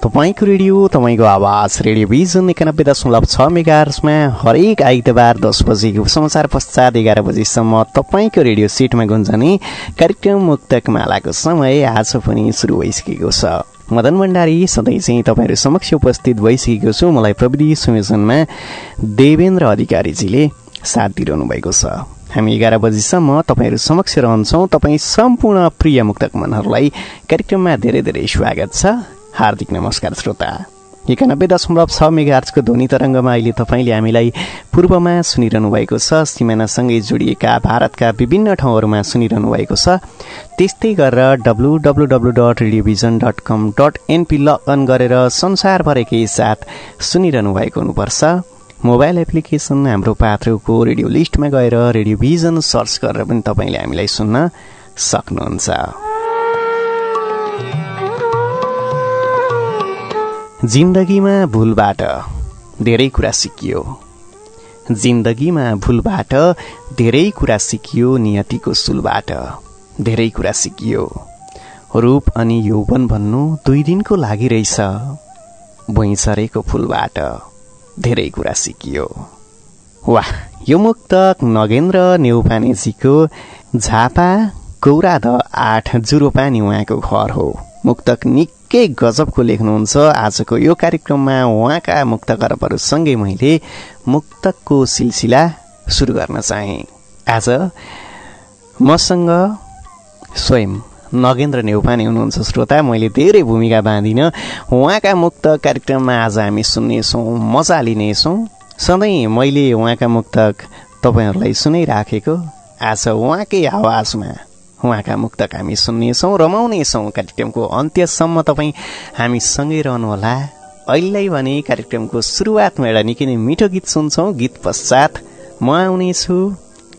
तपाईँको रेडियो तपाईँको आवाज रेडियो भिजन एकानब्बे दशमलव छ मेगार्समा हरेक आइतबार दस बजेको समाचार पश्चात एघार बजीसम्म तपाईँको रेडियो सेटमा गुन्जने कार्यक्रम मुक्तक मालाको समय आज पनि सुरु भइसकेको छ। मदन भण्डारी सधैँ चाहिँ तपाईँहरू समक्ष उपस्थित भइसकेको छु। मलाई प्रविधि संयोजनमा देवेन्द्र अधिकारीजीले साथ दिइरहनु भएको छ। हामी एघार बजीसम्म तपाईँहरू समक्ष रहन्छौँ। तपाईँ सम्पूर्ण प्रिय मुक्तक मनहरूलाई कार्यक्रममा धेरै धेरै स्वागत छ। हार्दिक नमस्कार श्रोता। एकानब्बे दशमलव छ मेगार्चको ध्वनि तरङ्गमा अहिले तपाईँले हामीलाई पूर्वमा सुनिरहनु भएको छ सिमानासँगै जोडिएका भारतका विभिन्न ठाउँहरूमा सुनिरहनु भएको छ। त्यस्तै गरेर W W W dot radiovision dot com dot NP log on गरेर संसारभरिकै साथ सुनिरहनु भएको हुनुपर्छ। मोबाइल एप्लिकेसन हाम्रो पात्रोको रेडियो लिस्टमा गएर रेडियोभिजन सर्च गरेर पनि तपाईँले हामीलाई सुन्न सक्नुहुन्छ। जिन्दगीमा भुलबाट धेरै कुरा सिकियो। जिन्दगीमा भुलबाट धेरै कुरा सिकियो नियतिको सुलबाट धेरै कुरा सिकियो। रूप अनि यौवन भन्नु दुई दिनको लागि रहेछ। भुइँसरेको फुलबाट धेरै कुरा सिकियो। वाह यो मुक्तक नगेन्द्र नेउपानेजीको झापा गौराध आठ जुरोपानी उहाँको घर हो। मुक्तक निकै गजबको लेख्नुहुन्छ आजको यो कार्यक्रममा उहाँका मुक्त करपहरूसँगै मैले मुक्तकको सिलसिला सुरु गर्न चाहे। आज मसँग स्वयं नगेन्द्र नेउपाने हुनुहुन्छ। श्रोता मैले धेरै भूमिका बाँधिनँ। उहाँका मुक्त कार्यक्रममा आज हामी सुन्नेछौँ मजा लिनेछौँ। सधैँ मैले उहाँका मुक्तक तपाईँहरूलाई सुनाइराखेको आज उहाँकै आवाजमा उहाँका मुक्तक हामी सुन्नेछौँ रमाउनेछौँ कार्यक्रमको अन्त्यसम्म तपाईँ हामीसँगै रहनुहोला। अहिले भने कार्यक्रमको सुरुवातमा एउटा निकै नै मिठो गीत सुन्छौँ। गीत पश्चात म आउनेछु।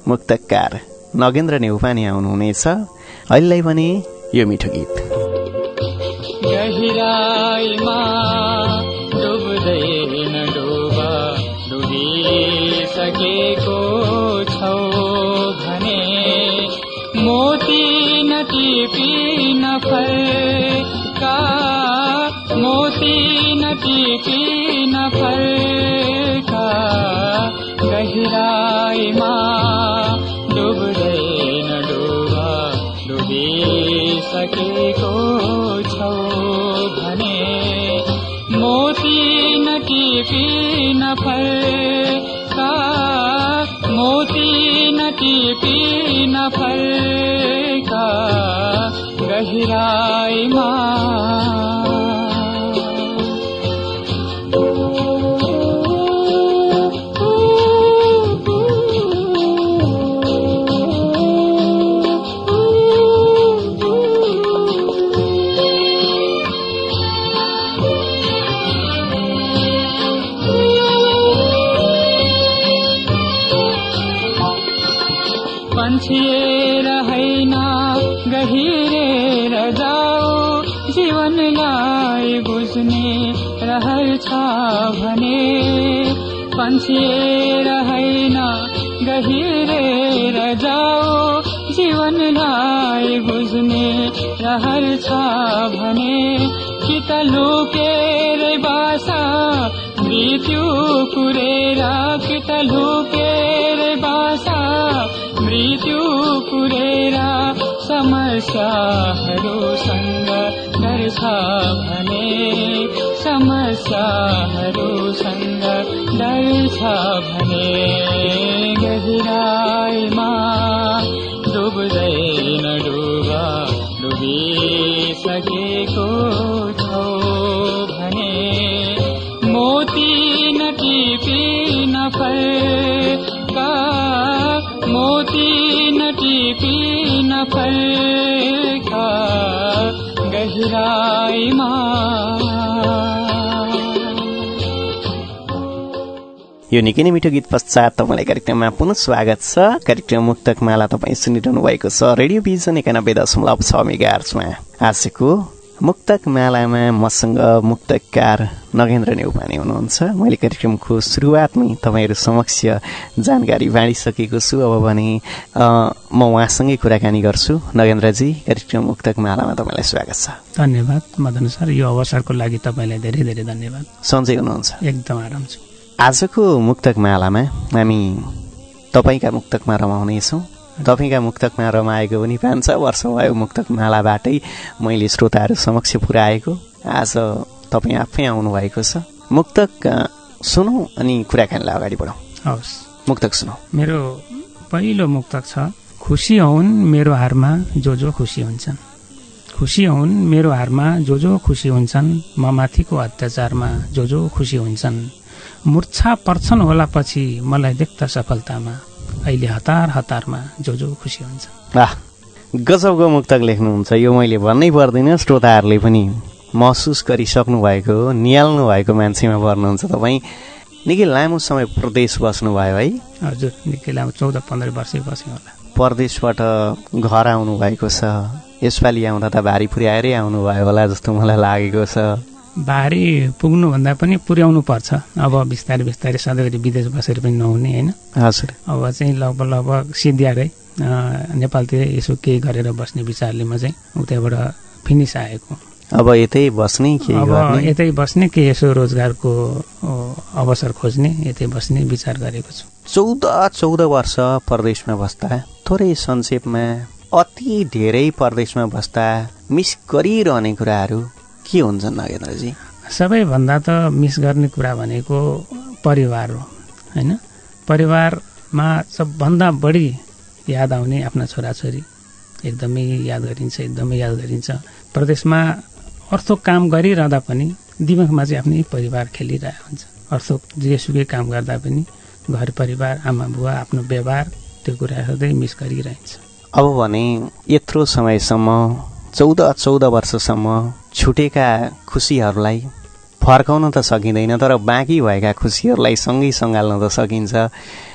मुक्तकार नगेन्द्र नेउपाने आउनुहुनेछ। अहिले भने यो मिठो गीत। नटिपी नफर्का मोती नटिपी नफर्का गहिराईमा डुब्दैन डुबा डुबिसकेको छौ भने मोती नटिपी नफर्का मोती नटिपी नफर्का गहिराईमा पन्छिएर जीवनलाई बुझ्ने रहर छ भने कि त लुकेर बासा मृत्यु कुरेर कि त लुकेर बासा मृत्यु कुरेर समस्याहरूसँग घर छ भने समस्याहरूसँग डर छ भने गहिराईमा लगेको छौ भने मोती न मोती नटि पीनफल मा यो निकै नै मिठो गीत पश्चात तपाईँलाई कार्यक्रममा पुनः स्वागत छ। कार्यक्रम मुक्तक माला तपाईँ सुनिरहनु भएको छ रेडियो भिजन एकानब्बे दशमलव छ मेगार्समा आजको मुक्तक मालामा मसँग मुक्तकार नगेन्द्र नेउपाने हुनुहुन्छ। मैले कार्यक्रमको सुरुवातमै तपाईँहरू समक्ष जानकारी बाँडिसकेको छु। अब भने म उहाँसँगै कुराकानी गर्छु। नगेन्द्रजी कार्यक्रम मुक्तक मालामा तपाईँलाई स्वागत छ। धन्यवाद मदन सर। यो अवसरको लागि तपाईँलाई धेरै धेरै धन्यवाद। सन्चै हुनुहुन्छ। एकदम आराम छु। आजको मुक्तक मालामा हामी तपाईँका मुक्तकमा रमाउनेछौँ तपाईँका मुक्तकमा रमाएको पनि पाँच छ वर्ष भयो मुक्तक मालाबाटै मैले श्रोताहरू समक्ष पुर्याएको आज तपाईँ आफै आउनुभएको छ। मुक्तक सुनौ अनि कुराकानीलाई अगाडि बढौँ हवस्। मुक्तक सुनौ। मेरो पहिलो मुक्तक छ खुसी हुन् मेरो हारमा जो जो खुसी हुन्छन्। खुसी हुन् मेरो हारमा जो जो खुसी हुन्छन् म माथिको अत्याचारमा जो जो खुसी हुन्छन्। मूर्छा पर्छन् होला पछि मलाई देख्दा सफलतामा। अहिले हतार हतारमा जो जो खुसी हुन्छन् वाह गजबको मुक्तक लेख्नुहुन्छ। यो मैले भन्नै पर्दैन श्रोताहरूले पनि महसुस गरिसक्नु भएको निहाल्नु भएको मान्छेमा पर्नुहुन्छ तपाईँ। निकै लामो समय प्रदेश बस्नुभयो है। हजुर निकै लामो चौध पन्ध्र वर्षै बसेँ होला। परदेशबाट घर आउनु भएको छ। यसपालि आउँदा त भारी पुर्याएरै आउनुभयो होला जस्तो मलाई लागेको छ। भारी पुग्नुभन्दा पनि पुर्याउनु पर्छ। अब बिस्तारै बिस्तारै सधैँभरि विदेश बसेर पनि नहुने होइन। हजुर अब चाहिँ लगभग लगभग सिद्धियाकै नेपालतिर यसो केही गरेर बस्ने विचारले म चाहिँ उतैबाट फिनिस आएको। अब यतै बस्ने केही अब यतै बस्ने केही यसो रोजगारको अवसर खोज्ने यतै बस्ने विचार गरेको छु। चौध चौध वर्ष परदेशमा बस्दा थोरै संक्षेपमा अति धेरै परदेशमा बस्दा मिस गरिरहने कुराहरू के हुन्छन् नगेन्द्रजी? सबैभन्दा त मिस गर्ने कुरा भनेको परिवार हो होइन? परिवारमा सबभन्दा बढी याद आउने आफ्ना छोराछोरी। एकदमै याद गरिन्छ एकदमै याद गरिन्छ। प्रदेशमा अर्थो काम गरिरहँदा पनि दिमागमा चाहिँ आफ्नै परिवार खेलिरहेको हुन्छ। अर्थो जेसुकै काम गर्दा पनि घर परिवार आमा बुवा आफ्नो व्यवहार त्यो कुरा सधैँ मिस गरिरहन्छ। अब भने यत्रो समयसम्म चौध चौध वर्षसम्म छुटेका खुसीहरूलाई फर्काउन त सकिँदैन तर बाँकी भएका खुसीहरूलाई सँगै सङ्घाल्न त सकिन्छ।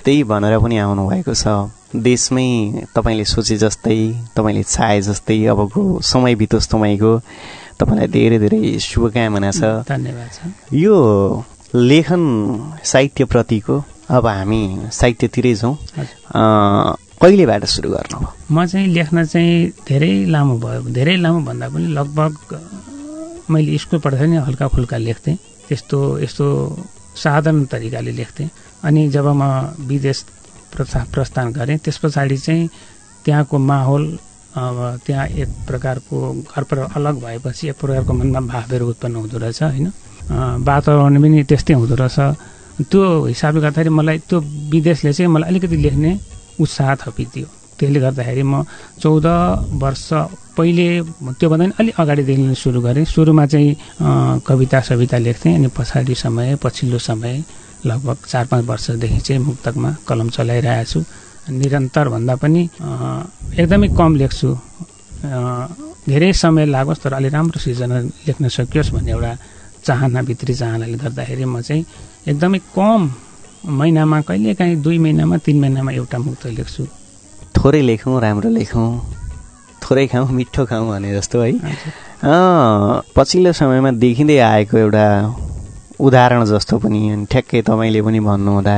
त्यही भनेर पनि आउनुभएको छ। देशमै तपाईँले सोचे जस्तै तपाईँले चाहे जस्तै अबको समय बितोस् तपाईँको। तपाईँलाई धेरै धेरै शुभकामना छ। धन्यवाद छ। यो लेखन साहित्यप्रतिको अब हामी साहित्यतिरै जाउँ कहिलेबाट सुरु गर्नुभयो? म चाहिँ लेख्न चाहिँ धेरै लामो भयो। धेरै लामो भन्दा पनि लगभग मैले स्कुल पढ्दा नि हल्का फुल्का लेख्थेँ त्यस्तो यस्तो साधारण तरिकाले लेख्थेँ अनि जब म विदेश प्रस्था प्रस्थान गरेँ त्यस पछाडि चाहिँ त्यहाँको माहौल अब त्यहाँ एक प्रकारको घर पर अलग भएपछि एक प्रकारको मनमा भावहरू उत्पन्न हुँदो रहेछ होइन? वातावरण पनि त्यस्तै हुँदो रहेछ। त्यो हिसाबले गर्दाखेरि मलाई त्यो विदेशले चाहिँ मलाई अलिकति लेख्ने उत्साह थपिदियो। त्यसले गर्दाखेरि म चौध वर्ष पहिले त्योभन्दा पनि अलिक अगाडिदेखि सुरु गरेँ। सुरुमा चाहिँ कविता सविता लेख्थेँ अनि पछाडि समय पछिल्लो समय लगभग चार पाँच वर्षदेखि चाहिँ मुक्तकमा कलम चलाइरहेको छु। निरन्तर भन्दा पनि एकदमै कम लेख्छु। धेरै समय लागोस् तर अलि राम्रो सिर्जना लेख्न सकियोस् भन्ने एउटा चाहना भित्री चाहनाले गर्दाखेरि म चाहिँ एकदमै कम महिनामा कहिलेकाहीँ दुई महिनामा तिन महिनामा एउटा मुक्त लेख्छु। थोरै लेखौँ राम्रो लेखौँ। थोरै खाउँ मिठो खाउँ भने जस्तो है। पछिल्लो समयमा देखिँदै आएको एउटा उदाहरण जस्तो पनि ठ्याक्कै तपाईँले पनि भन्नुहुँदा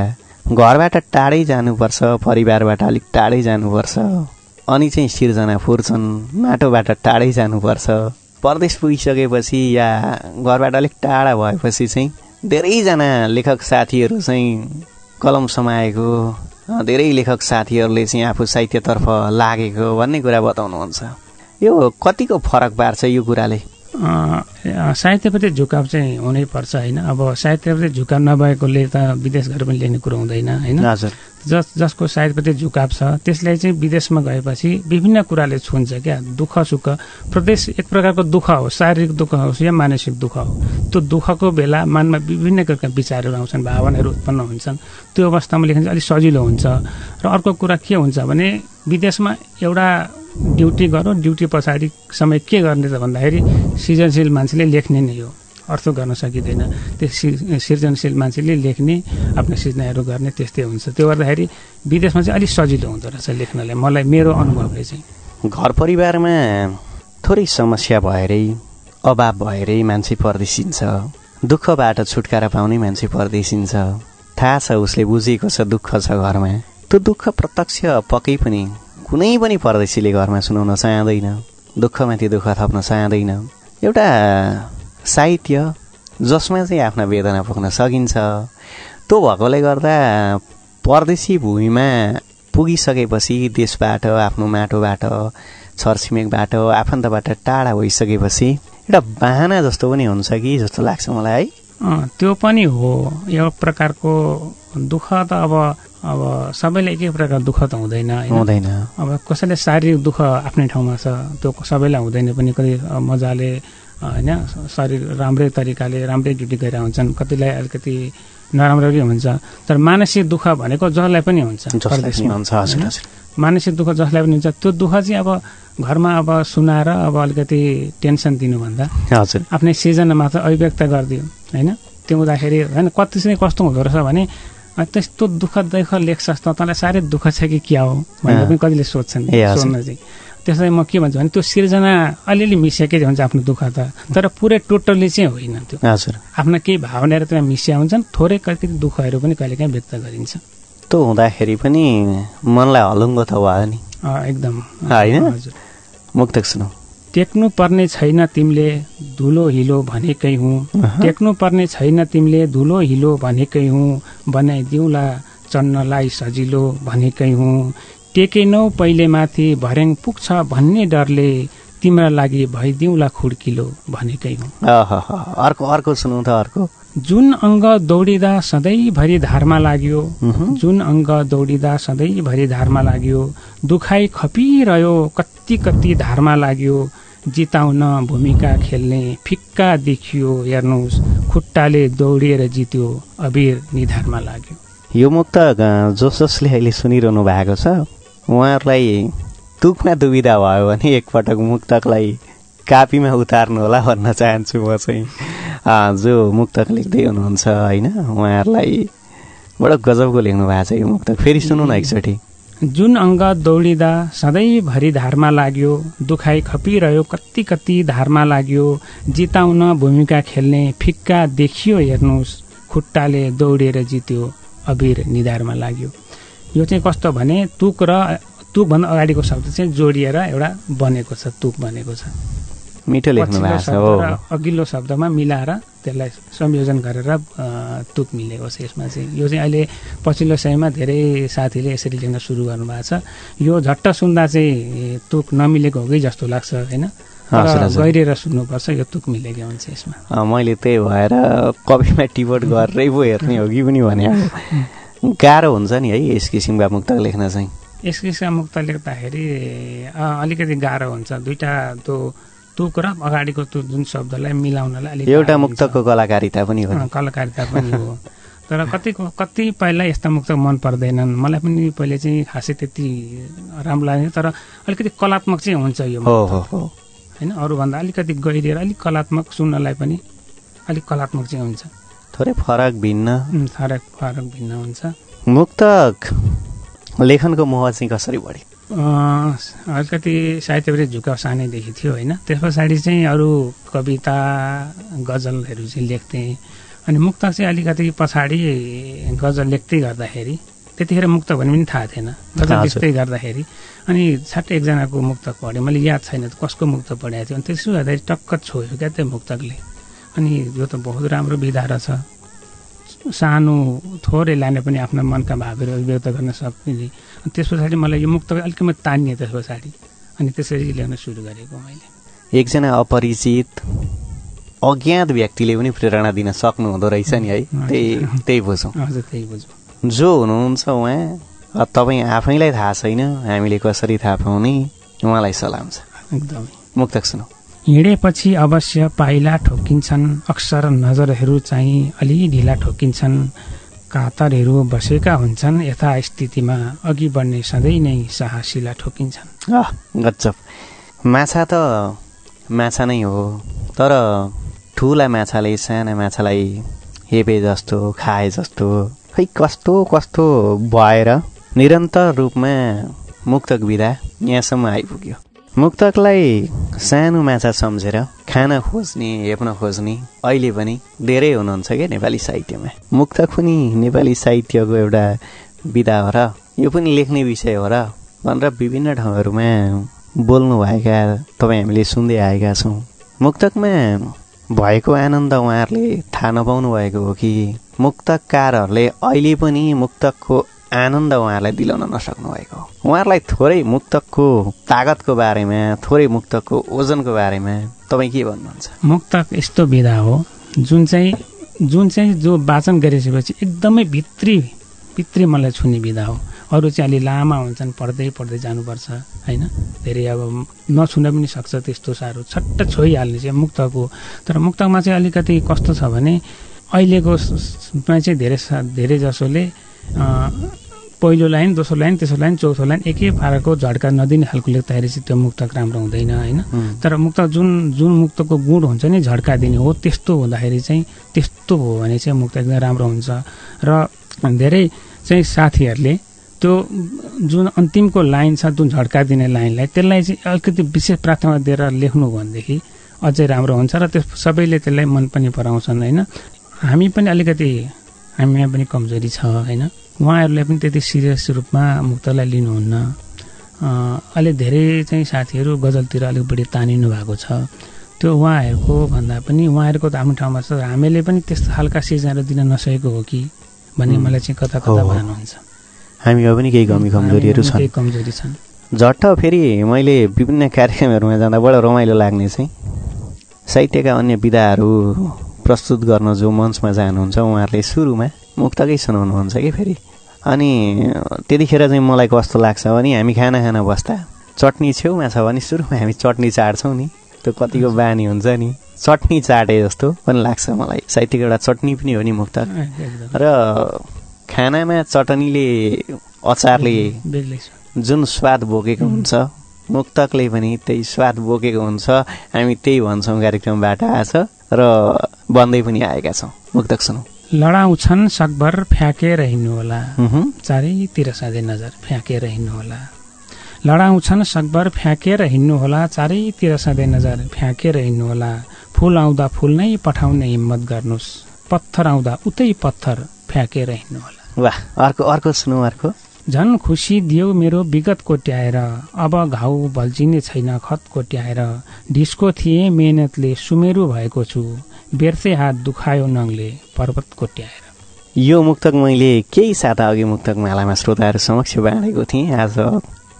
घरबाट टाढै जानुपर्छ परिवारबाट अलिक टाढै जानुपर्छ अनि चाहिँ सिर्जना फुर्छन् माटोबाट टाढै जानुपर्छ परदेश पुगिसकेपछि या घरबाट अलिक टाढा भएपछि चाहिँ धेरैजना लेखक साथीहरू चाहिँ कलम समाएको धेरै लेखक साथीहरूले चाहिँ आफू साहित्यतर्फ लागेको भन्ने कुरा बताउनुहुन्छ। यो कतिको फरक पार्छ यो कुराले? साहित्यप्रति झुकाव चाहिँ हुनैपर्छ होइन? अब साहित्यप्रति झुकाव नभएकोले त विदेश गएर पनि लेख्ने कुरो हुँदैन होइन? हजुर। जस जसको साहित्यप्रति झुकाव छ त्यसलाई चाहिँ विदेशमा गएपछि विभिन्न कुराले छुन्छ क्या। दुःख सुख। प्रदेश एक प्रकारको दुःख हो शारीरिक दुःख होस् या मानसिक दुःख हो। त्यो दुःखको बेला मनमा विभिन्न किसिमका विचारहरू आउँछन् भावनाहरू उत्पन्न हुन्छन्। त्यो अवस्थामा लेख्न चाहिँ अलिक सजिलो हुन्छ। र अर्को कुरा के हुन्छ भने विदेशमा एउटा ड्युटी गरौँ ड्युटी पछाडि समय के गर्ने त भन्दाखेरि सृजनशील मान्छेले लेख्ने नै हो। अर्थ गर्न सकिँदैन। त्यो सृजनशील मान्छेले लेख्ने आफ्नो सृजनाहरू गर्ने त्यस्तै हुन्छ। त्यो गर्दाखेरि विदेशमा चाहिँ अलिक सजिलो हुँदो रहेछ लेख्नलाई। मलाई मेरो अनुभवले चाहिँ। घर परिवारमा थोरै समस्या भएरै अभाव भएरै मान्छे परदेशिन्छ दुःखबाट छुटकारा पाउने मान्छे परदेशिन्छ थाहा छ उसले बुझेको छ दुःख छ घरमा। त्यो दुःख प्रत्यक्ष पक्कै पनि कुनै पनि परदेशीले घरमा सुनाउन चाहँदैन। दुःखमाथि दुःख थप्न चाहँदैन। एउटा साहित्य जसमा चाहिँ आफ्ना वेदना पुग्न सकिन्छ। त्यो भएकोले गर्दा परदेशी भूमिमा पुगिसकेपछि देशबाट आफ्नो माटोबाट छरछिमेकबाट आफन्तबाट टाढा भइसकेपछि एउटा बाहना जस्तो पनि हुन्छ कि जस्तो लाग्छ मलाई है? त्यो पनि हो। यो प्रकारको दुःख त अब अब सबैले एकै प्रकारको दुःख त हुँदैन हुँदैन। अब कसैले शारीरिक दुःख आफ्नै ठाउँमा छ त्यो सबैलाई हुँदैन पनि। कति मजाले होइन शरीर राम्रै तरिकाले राम्रै ड्युटी गरेर हुन्छन् कतिलाई अलिकति नराम्रो पनि हुन्छ तर मानसिक दुःख भनेको जसलाई पनि हुन्छ मानसिक दुःख जसलाई पनि हुन्छ त्यो दुःख चाहिँ अब घरमा अब सुनाएर अब अलिकति टेन्सन दिनुभन्दा हजुर। आफ्नै सिर्जनामा त अभिव्यक्त गरिदियो होइन? त्यो हुँदाखेरि होइन कति चाहिँ कस्तो हुँदो रहेछ भने त्यस्तो दुःख दुःख लेख्छस् त तँलाई साह्रै दुःख छ कि क्या हो? भनेर। पनि कतिले सोध्छन्। सोध्न चाहिँ त्यसलाई म के भन्छु भने त्यो सिर्जना अलिअलि मिसिएकै हुन्छ आफ्नो दुःख त। तर पुरै टोटल्ली चाहिँ होइन त्यो। हजुर। आफ्ना केही भावनाहरू त्यहाँ मिसिया हुन्छन् थोरै कति दुःखहरू पनि कहिलेकाहीँ व्यक्त गरिन्छ। त्यो हुँदाखेरि पनि मनलाई हलुङ्गो त भयो नि। एकदम। होइन? हजुर। मुक्तक सुनौ। टेक्नु पर्ने छैन तिमीले धुलो हिलो भनेकै हुँ। टेक्नु पर्ने छैन तिमीले धुलो हिलो भनेकै हुँ। बनाइदिउँला चन्नलाई सजिलो भनेकै हुँ। टेकेनौ पहिले माथि भर्याङ पुग्छ भन्ने डरले तिम्रा लागि भइदिउँला खुड्किलो भनेकै हुँ। अर्को अर्को सुनौ त अर्को। जुन अङ्ग दौडिँदा सधैँभरि धारमा लाग्यो। जुन अङ्ग दौडिँदा सधैँभरि धारमा लाग्यो दुखाइ खपिरह्यो कति कति धारमा लाग्यो जिताउन भूमिका खेल्ने फिक्का देखियो हेर्नुहोस् खुट्टाले दौडिएर जित्यो अबिर निधारमा लाग्यो। यो मुक्तक अँ, जस जसले अहिले सुनिरहनु भएको छ। उहाँहरूलाई तुकमा दुविधा भयो भने एकपटक मुक्तकलाई कापीमा उतार्नु होला भन्न चाहन्छु म चाहिँ। जो मुक्तक लेख्दै हुनुहुन्छ होइन उहाँहरूलाई बडो गजबको लेख्नु भएको छ यो मुक्तक। फेरि सुनौ न एकचोटि। जुन अङ्ग दौडिँदा सधैँभरि धारमा लाग्यो दुखाइ खपिरह्यो कति कति धारमा लाग्यो जिताउन भूमिका खेल्ने फिक्का देखियो हेर्नुहोस् खुट्टाले दौडिएर जित्यो अबिर निधारमा लाग्यो। यो चाहिँ कस्तो भने तुक र तुकभन्दा अगाडिको शब्द चाहिँ जोडिएर एउटा बनेको छ तुक बनेको छ। मिठो अघिल्लो शब्दमा मिलाएर त्यसलाई संयोजन गरेर तुक मिलेको छ यसमा चाहिँ। यो चाहिँ अहिले पछिल्लो समयमा धेरै साथीले यसरी लेख्न सुरु गर्नुभएको छ। यो झट्ट सुन्दा चाहिँ तुक नमिलेको हो कि जस्तो लाग्छ होइन। गहिरेर सुन्नुपर्छ यो तुक मिलेको हुन्छ यसमा। मैले त्यही भएर कपीमा टिपट गरेरै पो हेर्ने हो कि पनि भने। गाह्रो हुन्छ नि है यस किसिमका मुक्तक लेख्न चाहिँ। यस किसिमका मुक्त लेख्दाखेरि अलिकति गाह्रो हुन्छ। दुइटा त्यो तुक र अगाडिको त्यो जुन शब्दलाई मिलाउनलाई अलिक एउटा। मुक्तकको कलाकारिता पनि हो। कलाकारिता पनि हो। तर कतिको कतिपयलाई यस्ता मुक्त मन पर्दैनन्? मलाई पनि पहिले चाहिँ खासै त्यति राम्रो लाग्यो तर अलिकति कलात्मक चाहिँ हुन्छ यो मुक्त, होइन? अरूभन्दा अलिकति गहिरिएर अलिक कलात्मक सुन्नलाई पनि अलिक कलात्मक चाहिँ हुन्छ। थोरै फरक भिन्न। फरक फरक भिन्न हुन्छ। मुक्तक लेखनको मोह चाहिँ कसरी बढ्यो अँ, अलिकति साहित्यप्रति झुकाउ सानैदेखि थियो होइन। त्यस पछाडि चाहिँ अरू कविता गजलहरू चाहिँ लेख्थेँ। अनि मुक्तक चाहिँ अलिकति पछाडि गजल लेख्दै गर्दाखेरि त्यतिखेर मुक्तक भन्ने पनि थाहा थिएन। गजल। लेख्दै गर्दाखेरि। अनि छाट्टै एकजनाको मुक्तक पढेँ मैले याद छैन कसको मुक्तक पढेको थियो। अनि त्यसो गर्दाखेरि टक्क छोयो क्या त्यो मुक्तकले। अनि यो त बहुत राम्रो विधा रहेछ सानो थोरै लाने पनि आफ्ना मनका भावहरू अभिव्यक्त गर्न सकिने। त्यस पछाडि मलाई यो मुक्त अलिकति तानिएँ त्यस पछाडि। अनि त्यसरी लेख्न सुरु गरेको मैले। एकजना अपरिचित अज्ञात व्यक्तिले पनि प्रेरणा दिन सक्नु हुँदो रहेछ नि है। त्यही त्यही बुझौँ। हजुर त्यही बुझौँ। जो हुनुहुन्छ उहाँ तपाईँ आफैलाई थाहा छैन हामीले कसरी थाहा पाउने उहाँलाई सलाम छ। एकदमै। मुक्तक सुनौ। हिँडेपछि अवश्य पाइला ठोकिन्छन् अक्सर नजरहरू चाहिँ अलि ढिला ठोकिन्छन् कातरहरू बसेका हुन्छन् यथास्थितिमा अघि बढ्ने सधैँ नै साहसीला ठोकिन्छन्। गजब। माछा त माछा नै हो तर ठुला माछाले साना माछालाई हेपे जस्तो खाए जस्तो खै कस्तो कस्तो भएर निरन्तर रूपमा मुक्तक विधा यहाँसम्म आइपुग्यो। मुक्तकलाई सानो माछा सम्झेर खान खोज्ने हेप्न खोज्ने अहिले पनि धेरै हुनुहुन्छ क्या नेपाली साहित्यमा। मुक्तक पनि नेपाली साहित्यको एउटा विधा हो र यो पनि लेख्ने विषय हो र भनेर विभिन्न ठाउँहरूमा बोल्नुभएका तपाईँ हामीले सुन्दै आएका छौँ। मुक्तकमा भएको आनन्द उहाँहरूले थाहा नपाउनु भएको हो कि मुक्तकारहरूले अहिले पनि मुक्तकको आनन्द उहाँहरूलाई दिलाउन नसक्नु भएको उहाँहरूलाई थोरै मुक्तकको तागतको बारेमा थोरै मुक्तकको ओजनको बारेमा तपाईँ के भन्नुहुन्छ? मुक्तक यस्तो विधा हो जुन चाहिँ जुन चाहिँ जो वाचन गरिसकेपछि एकदमै भित्री भित्री मलाई छुने विधा हो। अरू चाहिँ अलि लामा हुन्छन् पढ्दै पढ्दै जानुपर्छ होइन? धेरै अब नछुन पनि सक्छ त्यस्तो साह्रो। छट्ट छोइहाल्ने चाहिँ मुक्तक तर मुक्तकमा चाहिँ अलिकति कस्तो छ भने अहिलेको चाहिँ धेरै धेरै जसोले पहिलो लाइन दोस्रो लाइन तेस्रो लाइन चौथो लाइन एकै पाराको झड्का नदिने खालको लेख्दाखेरि चाहिँ त्यो मुक्तक राम्रो हुँदैन होइन? तर मुक्त जुन जुन मुक्तको गुण हुन्छ नि झड्का दिने हो त्यस्तो हुँदाखेरि चाहिँ त्यस्तो हो भने चाहिँ मुक्त एकदम राम्रो हुन्छ। र धेरै चाहिँ साथीहरूले त्यो जुन अन्तिमको लाइन छ जुन झड्का दिने लाइनलाई त्यसलाई चाहिँ अलिकति विशेष प्राथमिकता दिएर लेख्नु भनेदेखि अझै राम्रो हुन्छ र त्यो सबैले त्यसलाई मन पनि पराउँछन् होइन? हामी पनि अलिकति हामीमा पनि कमजोरी छ होइन? उहाँहरूले पनि त्यति सिरियस रूपमा मुक्तलाई लिनुहुन्न। अहिले धेरै चाहिँ साथीहरू गजलतिर अलिक बढी तानिनु भएको छ। त्यो उहाँहरूको भन्दा पनि उहाँहरूको त आफ्नो ठाउँमा छ। हामीले पनि त्यस्तो खालका सिर्जनाहरू दिन नसकेको हो कि? भन्ने मलाई चाहिँ कता कता। भानुहुन्छ। हामीमा पनि केही कमी कमजोरीहरू छन्। कमजोरी छन्। झट्ट फेरि मैले विभिन्न कार्यक्रमहरूमा जाँदा बडो रमाइलो लाग्ने चाहिँ साहित्यका अन्य विधाहरू प्रस्तुत गर्न जो मञ्चमा जानुहुन्छ उहाँहरूले सुरुमा मुक्तकै सुनाउनुहुन्छ कि फेरि? अनि त्यतिखेर चाहिँ मलाई कस्तो लाग्छ भने हामी खाना खान बस्दा चटनी छेउमा छ भने सुरुमा हामी चटनी चाट्छौँ नि। त्यो कतिको बानी हुन्छ नि। चटनी चाटे जस्तो पनि लाग्छ मलाई। साहित्यको एउटा चटनी पनि हो नि मुक्तक एकदम। र खानामा चटनीले अचारले जुन स्वाद बोकेको हुन्छ मुक्तकले पनि त्यही स्वाद बोकेको हुन्छ। हामी त्यही भन्छौँ कार्यक्रमबाट आज। र भन्दै पनि आएका छौँ। मुक्तक सुनौ। लडाउँछन् सकभर फ्याँकेर हिँड्नुहोला। चारैतिर सधैँ नजर फ्याँकेर हिँड्नुहोला लडाउँछन् सकभर फ्याँकेर हिँड्नुहोला चारैतिर सधैँ नजर फ्याँकेर हिँड्नुहोला फुल आउँदा फुल नै पठाउने हिम्मत गर्नुहोस् पत्थर आउँदा उतै पत्थर फ्याँकेर हिँड्नुहोला वाह अर्को अर्को सुनौ अर्को। झन् खुसी दियो मेरो विगत कोट्याएर अब घाउ भल्चिने छैन खत कोट्याएर। ढिस्को थिए मेहनतले सुमेरु भएको छु। व्यर्थै हात दुखायो नङले पर्वत कोट्याएर। यो मुक्तक मैले केही साता अघि मुक्तक मालामा श्रोताहरू समक्ष बाँडेको थिएँ आज।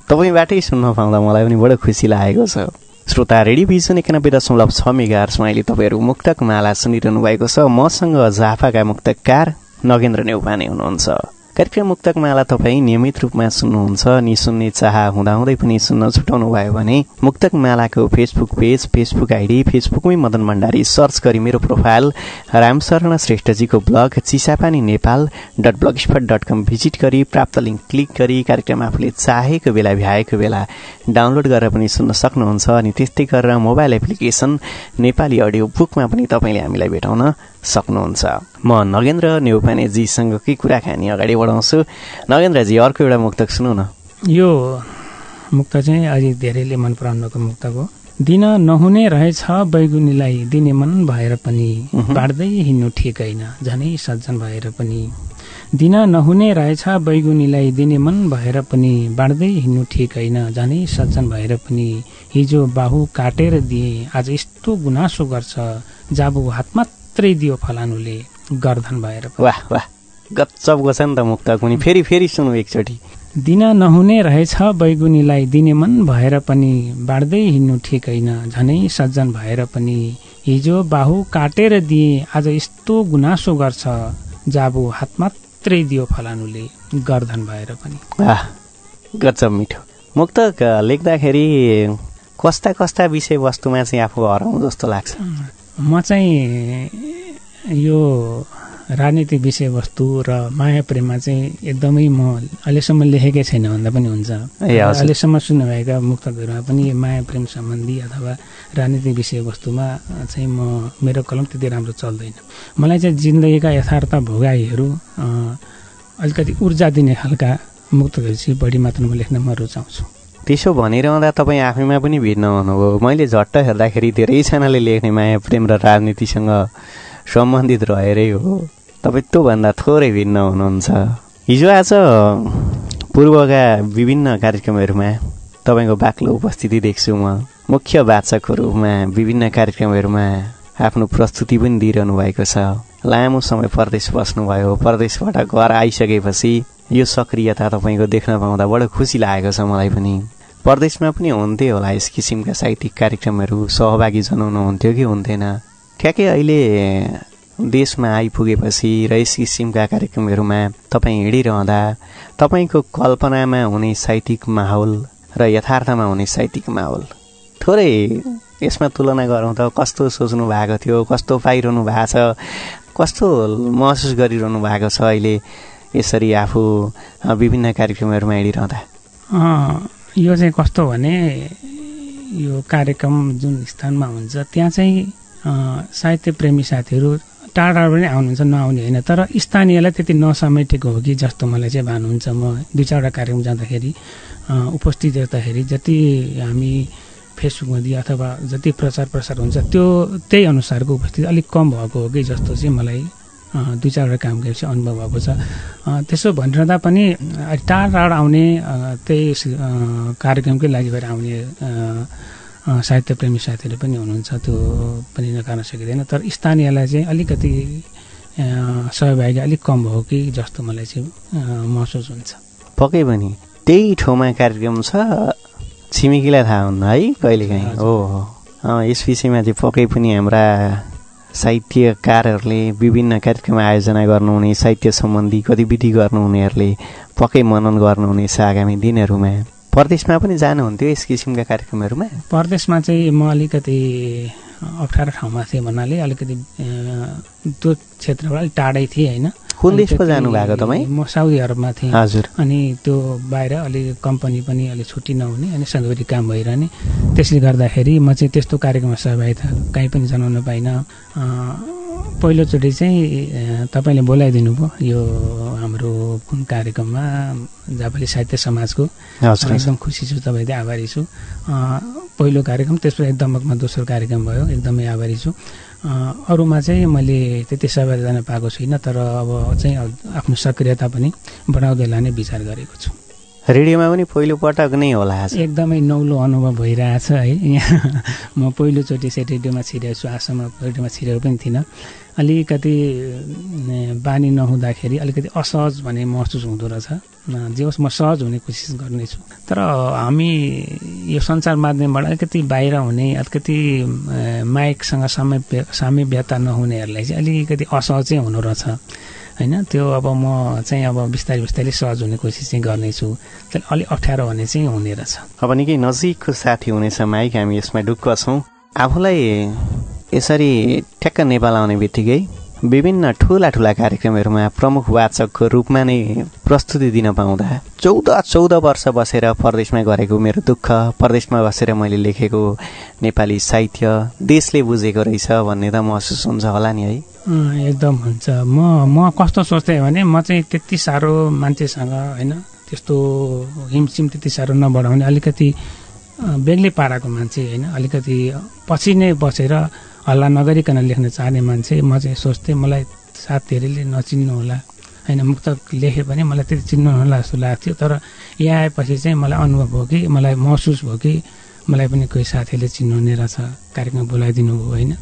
तपाईँबाटै सुन्न पाउँदा मलाई पनि बडो खुसी लागेको छ। श्रोता रेडियो भिजन एकानब्बे दशमलव छ मेगा अहिले तपाईँहरू मुक्तक माला सुनिरहनु भएको छ। मसँग झापाका मुक्तकार नगेन्द्र नेउपाने हुनुहुन्छ। कार्यक्रम मुक्तक माला तपाईँ नियमित रूपमा सुन्नुहुन्छ नि सुन्ने चाह हुँदाहुँदै पनि सुन्न छुटाउनु भयो भने मुक्तक मालाको फेसबुक पेज फेसबुक आइडी फेसबुकमै मदन भण्डारी सर्च गरी मेरो profile Ramsharan श्रेष्ठजीको blog Chisapani Nepal dot blogspot dot com visit गरी प्राप्त लिङ्क क्लिक गरी कार्यक्रम आफूले चाहेको बेला भ्याएको बेला डाउनलोड गरेर पनि सुन्न सक्नुहुन्छ अनि त्यस्तै गरेर मोबाइल एप्लिकेसन नेपाली अडियो बुकमा पनि तपाईँले हामीलाई भेटाउन सक्नुहुन्छ। म नगेन्द्र नेउपानेजीसँगकै कुराकानी अगाडि बढाउँछु। नगेन्द्रजी अर्को एउटा मुक्तक सुनौ न। यो मुक्त चाहिँ अलि धेरैले मन पराउनुको मुक्तक हो। दिन नहुने रहेछ बैगुनीलाई दिने मन भएर पनि बाँड्दै हिँड्नु ठिक होइन झनै सज्जन भएर पनि। दिन नहुने रहेछ बैगुनीलाई दिने मन भएर पनि बाँड्दै हिँड्नु ठिक होइन झनै सज्जन भएर पनि। हिजो बाहु काटेर दिए आज यस्तो गुनासो गर्छ जाबु हात मात्रै दियो फलानुले। गर्धन भएर। वाह वाह। गच्चब गछ नि त मुक्तक पनि फेरि फेरि सुनौ एकचोटि। दिन नहुने रहेछ बैगुनीलाई। दिने मन भएर पनि बाँड्दै हिँड्नु ठिक होइन। झनै सज्जन भएर पनि हिजो बाहु काटेर दिए। आज यस्तो गुनासो गर्छ। जाबु हात मात्रै दियो फलानुले। गर्धन भएर पनि। गजब मिठो। मुक्तक लेख्दाखेरि कस्ता कस्ता विषयवस्तुमा चाहिँ आफू हराउँ जस्तो लाग्छ। म चाहिँ यो राजनीतिक विषयवस्तु र माया प्रेममा चाहिँ एकदमै म अहिलेसम्म लेखेकै छैन भन्दा पनि हुन्छ। अहिलेसम्म सुन्नुभएका मुक्तकहरूमा पनि माया प्रेम सम्बन्धी अथवा राजनीतिक विषयवस्तुमा चाहिँ म मेरो कलम त्यति राम्रो चल्दैन। मलाई चाहिँ जिन्दगीका यथार्थ भोगाईहरू अलिकति ऊर्जा दिने खालका मुक्तकहरू चाहिँ बढी मात्रामा लेख्न म रुचाउँछु। त्यसो भनिरहँदा तपाईँ आफैमा पनि भिन्न हुनुभयो। मैले झट्ट हेर्दाखेरि धेरैजनाले लेख्ने माया प्रेम र राजनीतिसँग सम्बन्धित रहेरै हो। तपाईँ त्योभन्दा थोरै भिन्न हुनुहुन्छ। हिजो आज पूर्वका विभिन्न कार्यक्रमहरूमा तपाईँको बाक्लो उपस्थिति देख्छु म। मुख्य वाचकको रूपमा विभिन्न कार्यक्रमहरूमा आफ्नो प्रस्तुति पनि दिइरहनु भएको छ। लामो समय परदेश बस्नुभयो। परदेशबाट घर आइसकेपछि यो सक्रियता तपाईँको देख्न पाउँदा बडो खुसी लागेको छ मलाई पनि। परदेशमा पनि हुन्थ्यो होला यस किसिमका साहित्यिक कार्यक्रमहरू सहभागी जनाउनुहुन्थ्यो कि हुन्थेन। ठ्याक्कै अहिले देशमा आइपुगेपछि र यस किसिमका कार्यक्रमहरूमा तपाईँ हिँडिरहँदा तपाईँको कल्पनामा हुने साहित्यिक माहौल र यथार्थमा हुने साहित्यिक माहौल। थोरै यसमा तुलना गरौँ त कस्तो सोच्नु भएको थियो कस्तो पाइरहनु भएको छ कस्तो महसुस गरिरहनु भएको छ अहिले यसरी आफू विभिन्न कार्यक्रमहरूमा हिँडिरहँदा? यो चाहिँ कस्तो भने यो कार्यक्रम जुन स्थानमा हुन्छ त्यहाँ चाहिँ साहित्य प्रेमी साथीहरू टाढा पनि आउनुहुन्छ नआउने होइन। तर स्थानीयलाई त्यति नसमेटेको हो कि जस्तो मलाई चाहिँ भानुहुन्छ म। दुई चारवटा कार्यक्रम जाँदाखेरि उपस्थित देख्दाखेरि जति हामी फेसबुकमा दिए अथवा जति प्रचार प्रसार हुन्छ त्यो त्यही अनुसारको उपस्थिति अलिक कम भएको हो कि जस्तो चाहिँ मलाई दुई चारवटा काम गरेपछि अनुभव भएको छ। त्यसो भनिरहँदा पनि टाढा टाढा आउने त्यही कार्यक्रमकै लागि भएर आउने साहित्य प्रेमी साथीहरू पनि हुनुहुन्छ त्यो पनि नकार्न सकिँदैन। तर स्थानीयलाई चाहिँ अलिकति सहभागी अलिक कम भयो कि जस्तो मलाई चाहिँ महसुस हुन्छ। पक्कै पनि। त्यही ठाउँमा कार्यक्रम छ छिमेकीलाई थाहा हुन्न है कहिलेकाहीँ। हो हो यस विषयमा चाहिँ पक्कै पनि हाम्रा साहित्यकारहरूले विभिन्न कार्यक्रम आयोजना गर्नुहुने साहित्य सम्बन्धी गतिविधि गर्नुहुनेहरूले पक्कै मनन गर्नुहुनेछ आगामी दिनहरूमा। परदेशमा पनि जानुहुन्थ्यो यस किसिमका कार्यक्रमहरूमा? परदेशमा चाहिँ म अलिकति अप्ठ्यारो ठाउँमा थिएँ भन्नाले अलिकति त्यो क्षेत्रबाट अलिक टाढै थिएँ होइन। कुन देश पो अलिकति जानुभएको तपाईँ? म साउदी अरबमा थिएँ। हजुर। अनि त्यो बाहिर अलि कम्पनी पनि अलि छुट्टी नहुने अनि सधैँभरि काम भइरहने। त्यसले गर्दाखेरि म चाहिँ त्यस्तो कार्यक्रममा सहभागिता कहीँ पनि जनाउन पाइनँ। पहिलोचोटि चाहिँ तपाईँले बोलाइदिनु भयो यो हाम्रो कुन कार्यक्रममा जापाली साहित्य समाजको एकदम खुसी छु तपाईँले आभारी छु। पहिलो कार्यक्रम त्यसपछि दमकमा दोस्रो कार्यक्रम भयो एकदमै आभारी छु। अरूमा चाहिँ मैले त्यति सहभागी जान पाएको छुइनँ तर अब चाहिँ आफ्नो सक्रियता पनि बढाउँदै लाने विचार गरेको छु। रेडियोमा पनि पहिलोपटक नै होला एकदमै नौलो अनुभव भइरहेछ है। यहाँ म पहिलोचोटि चाहिँ रेडियोमा छिरेको छु आसम्म रेडियोमा छिरेको पनि थिइनँ। अलिकति बानी नहुँदाखेरि अलिकति असहज भन्ने महसुस हुँदो रहेछ। जे होस् म सहज हुने कोसिस गर्नेछु। तर हामी यो सञ्चार माध्यमबाट अलिकति बाहिर हुने अलिकति माइकसँग साम्य साम्यव्यता नहुनेहरूलाई चाहिँ अलिकति असहज हुनु रहेछ। होइन? त्यो अब म चाहिँ अब बिस्तारै बिस्तारै सहज हुने कोसिस चाहिँ गर्नेछु। तर अलिक अप्ठ्यारो भने चाहिँ हुने रहेछ। अब निकै नजिकको साथी हुनेछ माइक हामी यसमा ढुक्क छौँ। आफूलाई यसरी ठ्याक्क नेपाल आउने बित्तिकै विभिन्न ठुला ठुला कार्यक्रमहरूमा प्रमुख वाचकको रूपमा नै प्रस्तुति दिन पाउँदा चौध चौध वर्ष बसेर परदेशमा गरेको मेरो दुःख परदेशमा बसेर मैले लेखेको नेपाली साहित्य देशले बुझेको रहेछ भन्ने त महसुस हुन्छ होला नि है। एकदम हुन्छ। म म कस्तो सोच्थेँ भने म चाहिँ त्यति साह्रो मान्छेसँग होइन त्यस्तो हिमसिम त्यति साह्रो नबढाउने अलिकति बेग्लै पाराको मान्छे होइन अलिकति पछि नै बसेर हल्ला नगरिकन लेख्न चाहने मान्छे म चाहिँ सोच्थेँ मलाई साथीहरूले नचिन्नु होला। होइन मुक्त लेखेँ भने मलाई त्यति चिन्नु होला जस्तो लाग्थ्यो तर यहाँ आएपछि चाहिँ मलाई अनुभव भयो कि मलाई महसुस भयो कि मलाई पनि कोही साथीहरूले चिन्नुहुने रहेछ कार्यक्रम बोलाइदिनु भयो होइन।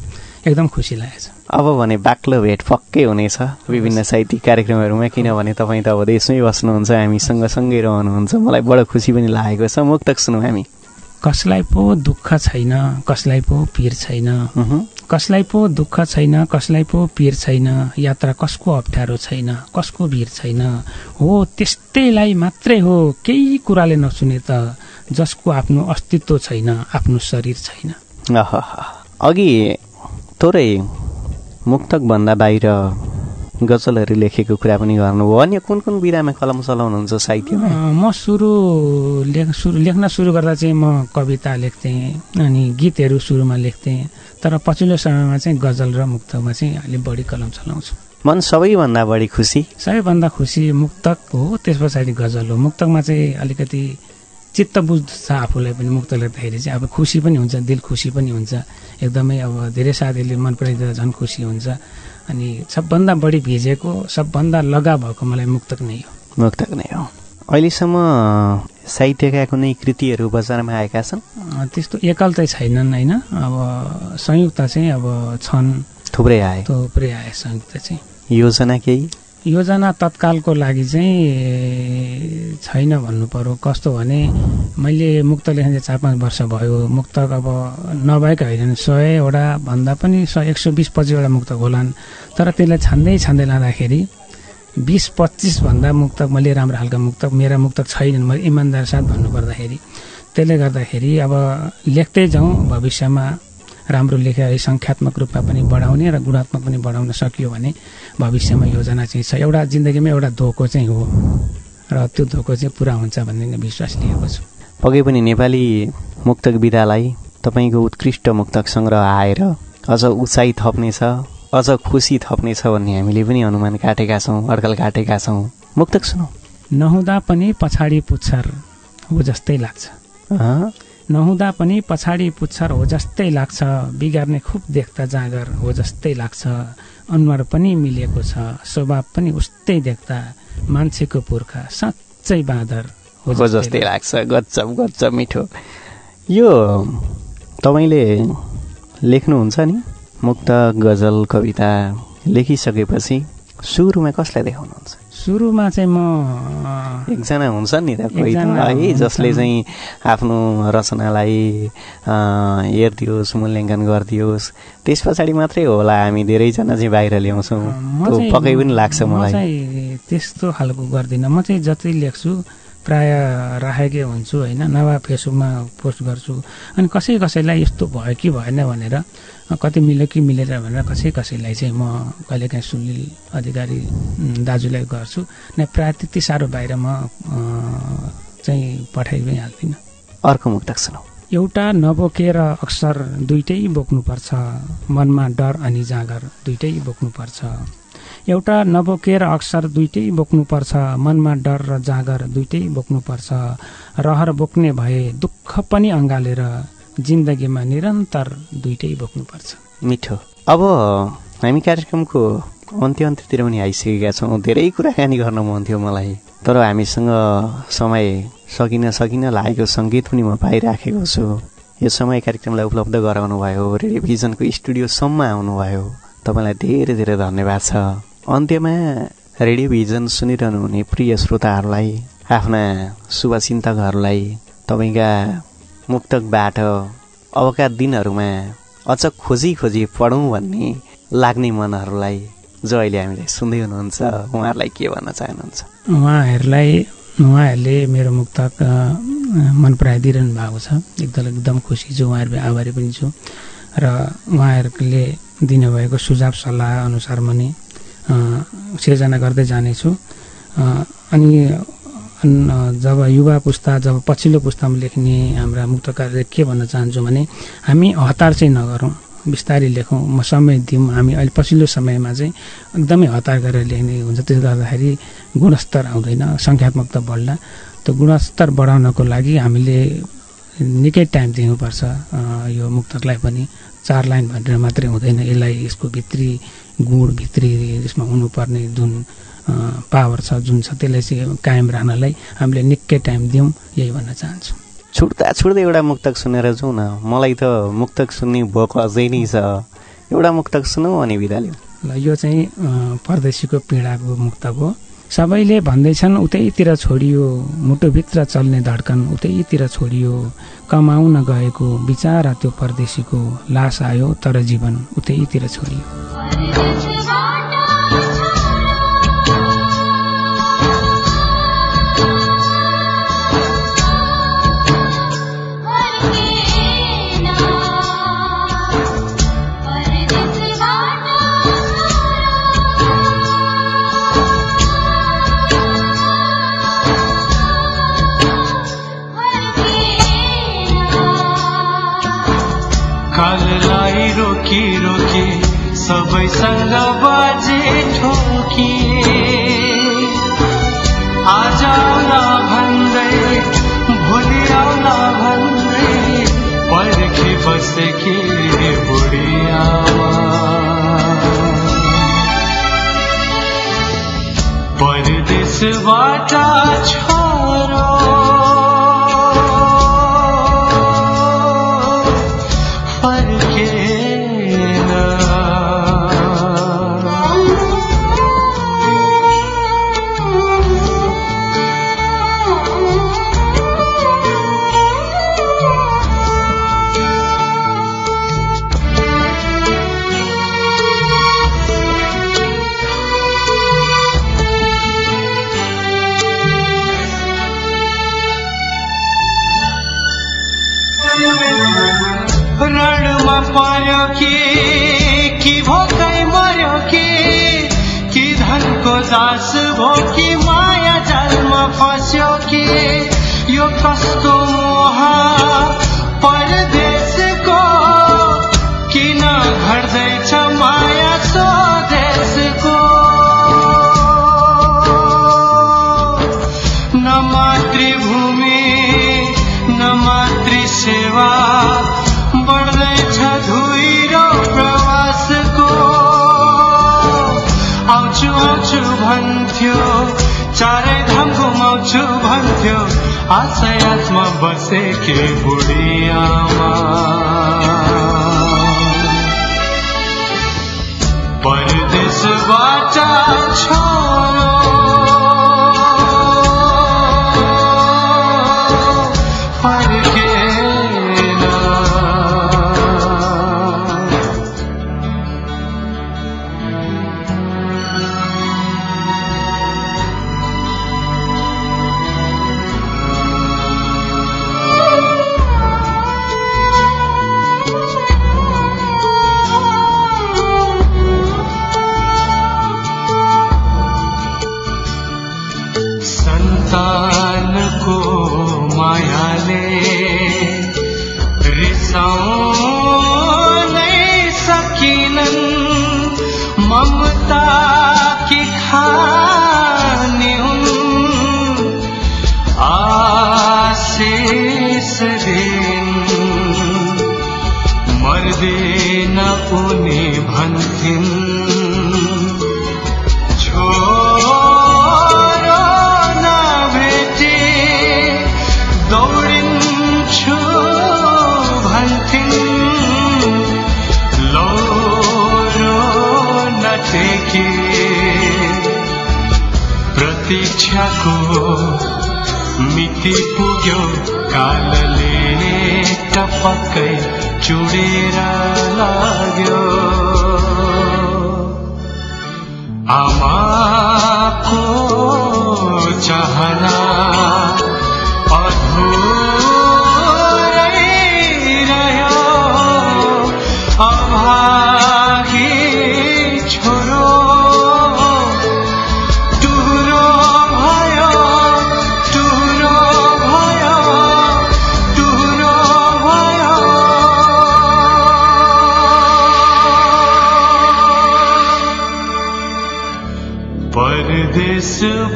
एकदम खुसी लागेको छ अब भने बाक्लो भेट पक्कै हुनेछ विभिन्न साहित्यिक कार्यक्रमहरूमा किनभने तपाईँ त अब देशमै बस्नुहुन्छ हामीसँग सँगै रहनुहुन्छ। मलाई बडो खुसी पनि लागेको छ। मुक्तक सुनौँ हामी। कसलाई पो दुःख छैन कसलाई पो पिर छैन कसलाई पो दुःख छैन कसलाई पो पिर छैन यात्रा कसको अप्ठ्यारो छैन कसको भिर छैन? हो त्यस्तैलाई मात्रै हो। केही कुराले नसुने त जसको आफ्नो अस्तित्व छैन आफ्नो शरीर छैन। अघि थोरै मुक्तकभन्दा बाहिर गजलहरू लेखेको कुरा पनि गर्नुभयो। अन्य कुन कुन विधामा कलम चलाउनुहुन्छ साहित्यमा? म सुरु लेख सुरु लेख्न सुरु गर्दा चाहिँ म कविता लेख्थेँ अनि गीतहरू सुरुमा लेख्थेँ। तर पछिल्लो समयमा चाहिँ गजल र मुक्तकमा चाहिँ अलिक बढी कलम चलाउँछु। मन सबैभन्दा बढी खुसी? सबैभन्दा खुसी मुक्तक हो त्यस पछाडि गजल हो। मुक्तकमा चाहिँ अलिकति चित्त बुझ्छ आफूलाई पनि मुक्त लेख्दाखेरि चाहिँ अब खुसी पनि हुन्छ दिल खुसी पनि हुन्छ। एकदमै अब धेरै साथीहरूले मन पराइदिँदा झन् खुसी हुन्छ। अनि सबभन्दा बढी भिजेको सबभन्दा लगा भएको मलाई मुक्तक नै हो। मुक्तक नै हो। अहिलेसम्म साहित्यका कुनै कृतिहरू बजारमा आएका छन्? त्यस्तो एकल चाहिँ छैनन् होइन? अब संयुक्त चाहिँ अब छन्। थुप्रै आए। थुप्रै आए संयुक्त चाहिँ। योजना केही? योजना तत्कालको लागि चाहिँ छैन भन्नु पर्यो कस्तो भने मैले मुक्त लेख्ने चाहिँ चार पाँच वर्ष भयो। मुक्तक अब नभएका होइन। सयवटा भन्दा पनि सय एक सय बिस पच्चिसवटा मुक्तक होलान् तर त्यसलाई छान्दै छान्दै लाँदाखेरि बिस पच्चिसभन्दा मुक्तक मैले राम्रो खालको मुक्तक मेरा मुक्तक छैनन्। मैले इमान्दार साथ भन्नुपर्दाखेरि त्यसले गर्दाखेरि अब लेख्दै जाउँ भविष्यमा। राम्रो लेखेर सङ्ख्यात्मक रूपमा पनि बढाउने र गुणात्मक पनि बढाउन सकियो भने भविष्यमा योजना चाहिँ छ। एउटा जिन्दगीमा एउटा धोको चाहिँ हो र त्यो धोको चाहिँ पुरा हुन्छ भन्ने विश्वास लिएको छु। पक्कै पनि नेपाली मुक्तक विधालाई तपाईँको उत्कृष्ट मुक्तक सङ्ग्रह आएर अझ उचाइ थप्नेछ अझ खुसी थप्नेछ भन्ने हामीले पनि अनुमान काटेका छौँ अड्कल काटेका छौँ। मुक्तक सुनौ। नहुँदा पनि पछाडि पुच्छर हो जस्तै लाग्छ? नहुँदा पनि पछाडि पुच्छर हो जस्तै लाग्छ। बिगार्ने खुब देख्दा जाँगर हो जस्तै लाग्छ। अनुहार पनि मिलेको छ। स्वभाव पनि उस्तै देख्दा मान्छेको पुर्खा साँच्चै बाँदर हो जस्तै लाग्छ। गजब गजब मिठो। यो तपाईँले लेख्नुहुन्छ नि? मुक्त गजल कविता लेखिसकेपछि सुरुमा कसलाई देखाउनुहुन्छ? सुरुमा चाहिँ म एकजना हुन्छ नि त कोही है जसले। चाहिँ आफ्नो रचनालाई हेरिदियोस् मूल्याङ्कन गरिदियोस्। त्यस पछाडि मात्रै होला हामी धेरैजना चाहिँ बाहिर ल्याउँछौँ। पक्कै पनि लाग्छ मलाई। त्यस्तो खालको गर्दिनँ। म चाहिँ जति लेख्छु प्राय राखेकै हुन्छु होइन? नभए फेसबुकमा पोस्ट गर्छु। अनि कसै कसैलाई यस्तो भयो कि भएन भनेर कति मिल्यो कि मिलेर भनेर कसै कसैलाई चाहिँ म कहिलेकाहीँ सुनिल अधिकारी दाजुलाई गर्छु। न प्राय त्यति साह्रो बाहिर म चाहिँ पठाइ पनि हाल्दिनँ। अर्को मुक्तक सुनौ एउटा नबोकेर अक्सर दुइटै बोक्नुपर्छ। मनमा डर अनि जाँगर दुइटै बोक्नुपर्छ। एउटा नबोकेर अक्सर दुइटै बोक्नुपर्छ। मनमा डर र जाँगर दुइटै बोक्नुपर्छ। रहर बोक्ने भए दुःख पनि अँगालेर जिन्दगीमा निरन्तर दुइटै बोक्नुपर्छ। मिठो। अब हामी कार्यक्रमको अन्त्य अन्त्यतिर पनि आइसकेका छौँ। धेरै कुराकानी गर्न मन थियो मलाई। तर हामीसँग समय सकिन सकिन लागेको सङ्गीत पनि म पाइराखेको छु। यो समय कार्यक्रमलाई उपलब्ध गराउनु भयो रेडियोभिजनको स्टुडियोसम्म आउनुभयो। तपाईँलाई धेरै धेरै धन्यवाद छ। अन्त्यमा रेडियोभिजन सुनिरहनु हुने प्रिय श्रोताहरूलाई आफ्ना शुभचिन्तकहरूलाई तपाईँका मुक्तकबाट अबका दिनहरूमा अझ खोजी खोजी पढौँ भन्ने लाग्ने मनहरूलाई जो अहिले हामीले सुन्दै हुनुहुन्छ उहाँहरूलाई के भन्न चाहनुहुन्छ? उहाँहरूलाई उहाँहरूले मेरो मुक्तक मन पराइदिइरहनु भएको छ। एकदम एकदम खुसी छु उहाँहरू आभारी पनि छु। र उहाँहरूले दिनुभएको सुझाव सल्लाह अनुसार म सिर्जना गर्दै जानेछु। अनि जब युवा पुस्ता जब पछिल्लो पुस्तामा लेख्ने हाम्रा मुक्तकारले के भन्न चाहन्छु भने हामी हतार चाहिँ नगरौँ बिस्तारै लेखौँ। म समय दिउँ हामी अहिले पछिल्लो समयमा चाहिँ एकदमै हतार गरेर लेख्ने हुन्छ। त्यसले गर्दाखेरि गुणस्तर आउँदैन सङ्ख्यात्मक त बढ्ला। त्यो गुणस्तर बढाउनको लागि हामीले निकै टाइम दिनुपर्छ। यो मुक्तकलाई पनि चार लाइन भनेर मात्रै हुँदैन। यसलाई यसको भित्री गुण भित्री यसमा हुनुपर्ने जुन पावर छ जुन छ त्यसलाई चाहिँ कायम राख्नलाई हामीले निकै टाइम दिउँ यही भन्न चाहन्छु। छुट्दा छुट्दै एउटा मुक्तक सुनेर जाउँ न। मलाई त मुक्तक सुन्ने भोक अझै नै छ। एउटा मुक्तक सुनौ अनि बिदा ल यो चाहिँ परदेशीको पीडाको मुक्तक हो। सबैले भन्दैछन् उतैतिर छोडियो मुटुभित्र चल्ने धड्कन उतैतिर छोडियो कमाउन गएको बिचारा त्यो परदेशीको लास आयो तर जीवन उतैतिर छोडियो। Aisyah. मातृभूमि न मातृसेवा बढ्दैछ धुइरो प्रवासको। आउँछु आउँछु भन्थ्यो, चारै धाम घुमाउँछु भन्थ्यो, आशय आत्मा छोरो मर्दिन उनी भन्थिन्। प्रतीक्षाको मिति पुग्यो। कालले टपक्कै चुडेर लाग्यो। आमाको चाहना अधुरै रह्यो। अभागी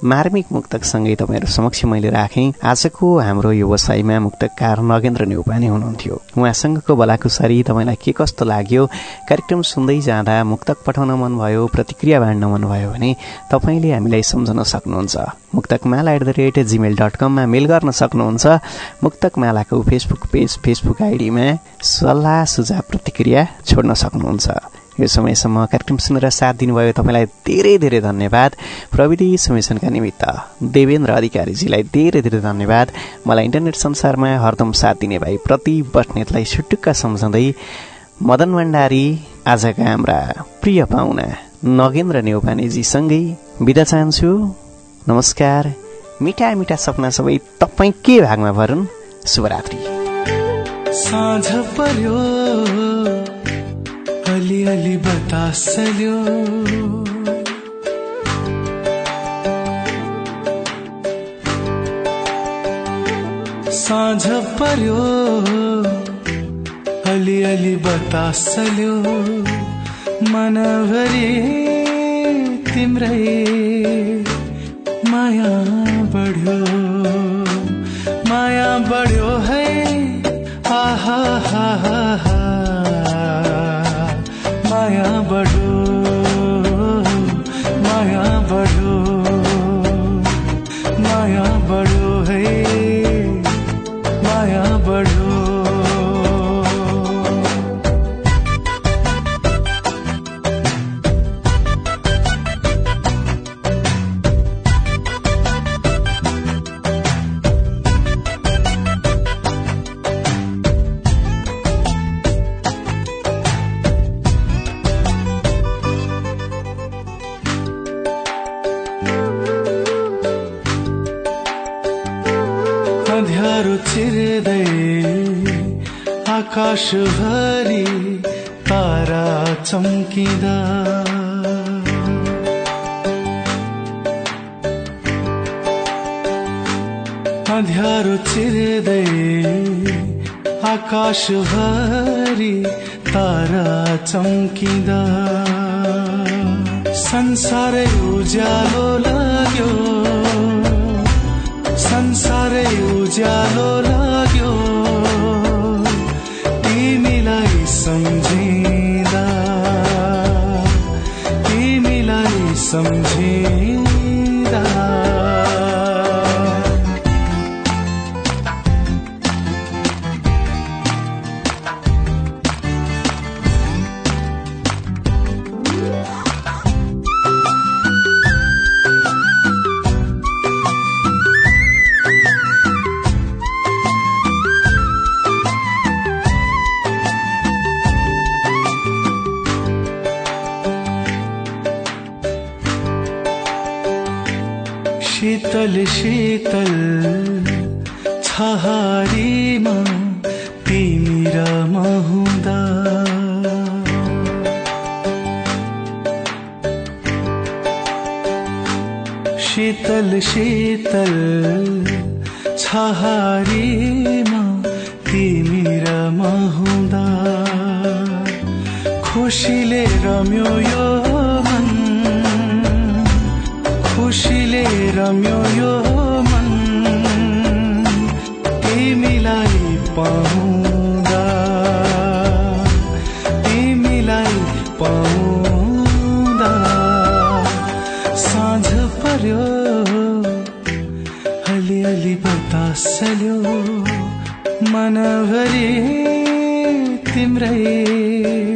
मार्मिक मुक्तकसँगै तपाईँहरू समक्ष मैले राखेँ। आजको हाम्रो यो वसाईमा मुक्तकार नगेन्द्र नेउपाने हुनुहुन्थ्यो। उहाँसँगको बलाकुसारी तपाईँलाई के कस्तो लाग्यो? कार्यक्रम सुन्दै जाँदा मुक्तक पठाउन मन भयो प्रतिक्रिया बाँड्न मन भयो भने तपाईँले हामीलाई सम्झन सक्नुहुन्छ। Muktakmala at the rate Gmail dot कममा मेल गर्न सक्नुहुन्छ। मुक्तकमालाको फेसबुक पेज फेसबुक आइडीमा सल्लाह सुझाव प्रतिक्रिया छोड्न सक्नुहुन्छ। यो समयसम्म कार्यक्रम सुनेर साथ दिनुभयो तपाईँलाई धेरै धेरै धन्यवाद। प्रविधि समेसनका निमित्त देवेन्द्र अधिकारीजीलाई धेरै धेरै धन्यवाद। मलाई इन्टरनेट संसारमा हरदम साथ दिने भाइ प्रति बस्नेतलाई सुटुक्क सम्झँदै मदन भण्डारी आजका हाम्रा प्रिय पाहुना नगेन्द्र नेउपानेजीसँगै बिदा चाहन्छु। नमस्कार। मिठा मिठा सपना सबै तपाईँ के भागमा भरुन्? शुभरात्रि। साँझ पर्यो अलिअलि बतास चल्यो साँझ पर्यो अलिअलि बतास चल्यो मनभरि तिम्रै माया बढ्यो। माया बढ्यो है आहा हा हा हा। माया बढ्यो माया बढ्यो आकाशभरि तारा चम्किँदा। अँध्यारो चिर्दै आकाशभरि तारा चम्किँदा। संसारै उज्यालो लाग्यो। संसारै उज्यालो लाग्यो। सम्झिँदा तिमीलाई सम्झिँदा शीतल शीतल छहारीमा तिमी र म हुँदा। खुसीले रम्यो यो मन खुसीले रम्यो यो मन तिमीलाई पाउँदा बतास चल्यो मनभरि तिम्रै